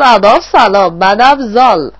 صداف سلام منم زال.